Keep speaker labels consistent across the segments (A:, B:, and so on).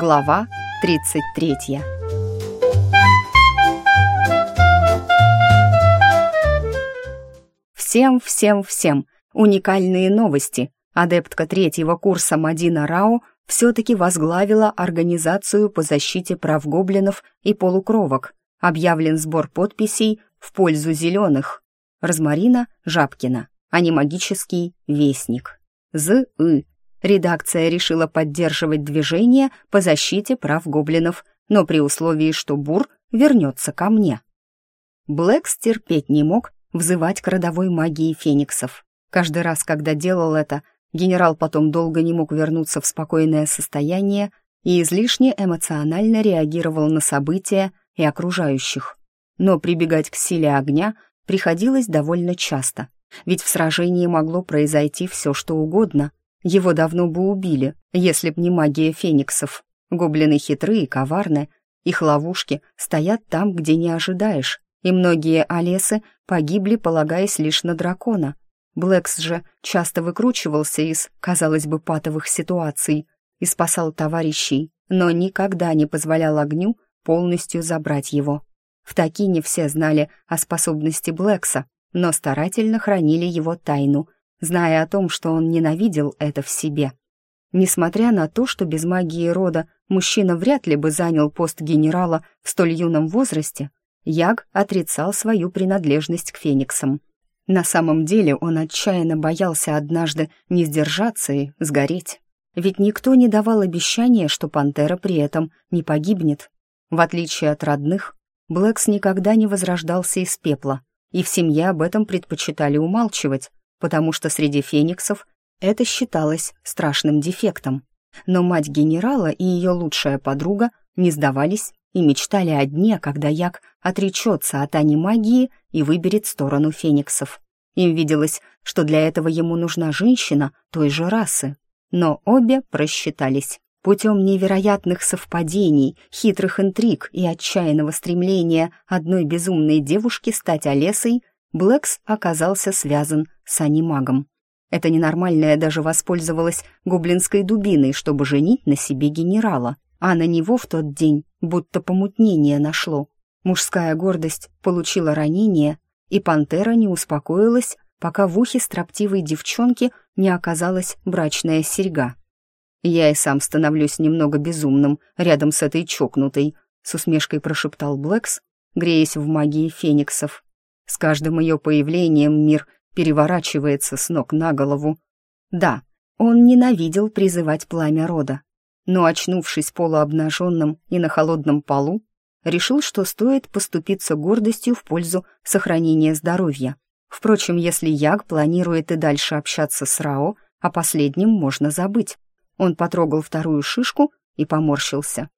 A: Глава 33 Всем-всем-всем! Уникальные новости! Адептка третьего курса Мадина Рао все-таки возглавила Организацию по защите прав гоблинов и полукровок. Объявлен сбор подписей в пользу зеленых. Розмарина Жабкина, а не магический вестник. З.И. Редакция решила поддерживать движение по защите прав гоблинов, но при условии, что Бур вернется ко мне. Блэкс терпеть не мог взывать к родовой магии фениксов. Каждый раз, когда делал это, генерал потом долго не мог вернуться в спокойное состояние и излишне эмоционально реагировал на события и окружающих. Но прибегать к силе огня приходилось довольно часто, ведь в сражении могло произойти все, что угодно, его давно бы убили, если б не магия фениксов. Гоблины хитрые и коварны, их ловушки стоят там, где не ожидаешь, и многие Олесы погибли, полагаясь лишь на дракона. Блэкс же часто выкручивался из, казалось бы, патовых ситуаций и спасал товарищей, но никогда не позволял огню полностью забрать его. В Такине все знали о способности Блэкса, но старательно хранили его тайну — зная о том, что он ненавидел это в себе. Несмотря на то, что без магии рода мужчина вряд ли бы занял пост генерала в столь юном возрасте, Яг отрицал свою принадлежность к фениксам. На самом деле он отчаянно боялся однажды не сдержаться и сгореть. Ведь никто не давал обещания, что пантера при этом не погибнет. В отличие от родных, Блэкс никогда не возрождался из пепла, и в семье об этом предпочитали умалчивать, потому что среди фениксов это считалось страшным дефектом. Но мать генерала и ее лучшая подруга не сдавались и мечтали о дне, когда Як отречется от анимагии и выберет сторону фениксов. Им виделось, что для этого ему нужна женщина той же расы. Но обе просчитались. Путем невероятных совпадений, хитрых интриг и отчаянного стремления одной безумной девушки стать Олесой, Блэкс оказался связан с анимагом. Эта ненормальная даже воспользовалась гоблинской дубиной, чтобы женить на себе генерала, а на него в тот день будто помутнение нашло. Мужская гордость получила ранение, и пантера не успокоилась, пока в ухе строптивой девчонки не оказалась брачная серьга. «Я и сам становлюсь немного безумным рядом с этой чокнутой», с усмешкой прошептал Блэкс, греясь в магии фениксов. С каждым ее появлением мир переворачивается с ног на голову. Да, он ненавидел призывать пламя рода, но, очнувшись полуобнаженным и на холодном полу, решил, что стоит поступиться гордостью в пользу сохранения здоровья. Впрочем, если Яг планирует и дальше общаться с Рао, о последнем можно забыть. Он потрогал вторую шишку и поморщился.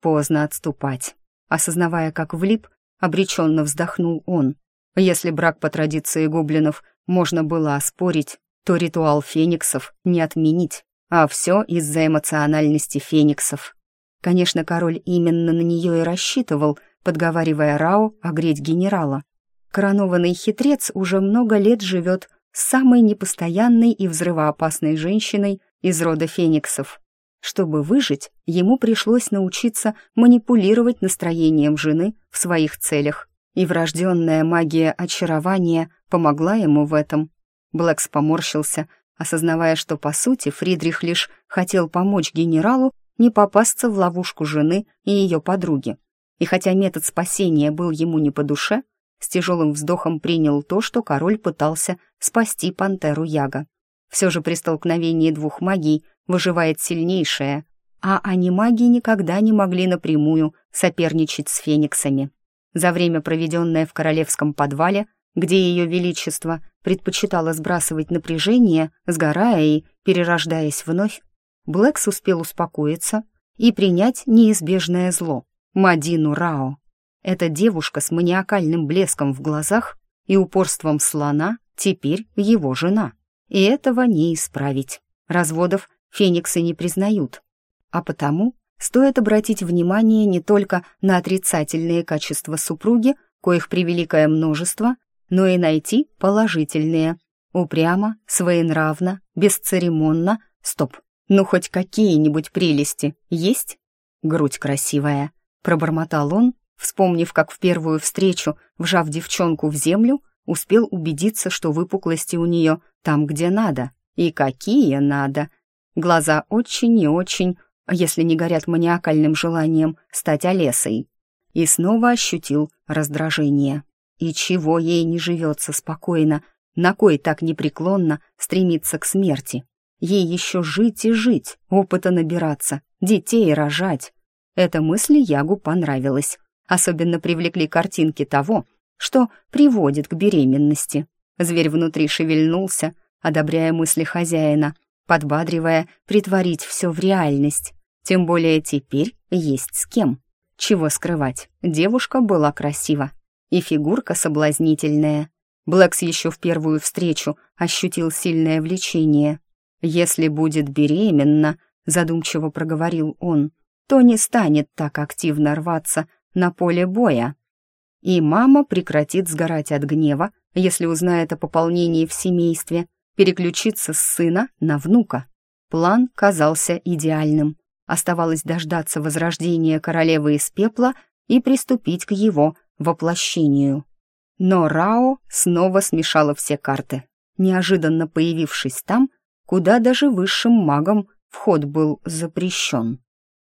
A: Поздно отступать. Осознавая, как влип, обреченно вздохнул он. Если брак по традиции гоблинов можно было оспорить, то ритуал фениксов не отменить, а все из-за эмоциональности фениксов. Конечно, король именно на нее и рассчитывал, подговаривая Рао огреть генерала. Коронованный хитрец уже много лет живет с самой непостоянной и взрывоопасной женщиной из рода фениксов. Чтобы выжить, ему пришлось научиться манипулировать настроением жены в своих целях и врожденная магия очарования помогла ему в этом. Блэкс поморщился, осознавая, что, по сути, Фридрих лишь хотел помочь генералу не попасться в ловушку жены и ее подруги. И хотя метод спасения был ему не по душе, с тяжелым вздохом принял то, что король пытался спасти пантеру Яга. Все же при столкновении двух магий выживает сильнейшая, а они маги никогда не могли напрямую соперничать с фениксами. За время, проведенное в королевском подвале, где ее величество предпочитало сбрасывать напряжение, сгорая и перерождаясь вновь, Блэкс успел успокоиться и принять неизбежное зло — Мадину Рао. Эта девушка с маниакальным блеском в глазах и упорством слона теперь его жена. И этого не исправить. Разводов фениксы не признают. А потому стоит обратить внимание не только на отрицательные качества супруги, коих превеликое множество, но и найти положительные. Упрямо, своенравно, бесцеремонно. Стоп, ну хоть какие-нибудь прелести есть? грудь красивая», — пробормотал он, вспомнив, как в первую встречу, вжав девчонку в землю, успел убедиться, что выпуклости у нее там, где надо. И какие надо. Глаза очень и очень, если не горят маниакальным желанием стать Олесой. И снова ощутил раздражение. И чего ей не живется спокойно, на кой так непреклонно стремиться к смерти? Ей еще жить и жить, опыта набираться, детей рожать. Эта мысль Ягу понравилась. Особенно привлекли картинки того, что приводит к беременности. Зверь внутри шевельнулся, одобряя мысли хозяина, подбадривая притворить все в реальность. Тем более теперь есть с кем. Чего скрывать, девушка была красива. И фигурка соблазнительная. Блэкс еще в первую встречу ощутил сильное влечение. «Если будет беременна», — задумчиво проговорил он, «то не станет так активно рваться на поле боя. И мама прекратит сгорать от гнева, если узнает о пополнении в семействе, переключиться с сына на внука. План казался идеальным. Оставалось дождаться возрождения королевы из пепла и приступить к его воплощению. Но Рао снова смешала все карты, неожиданно появившись там, куда даже высшим магам вход был запрещен.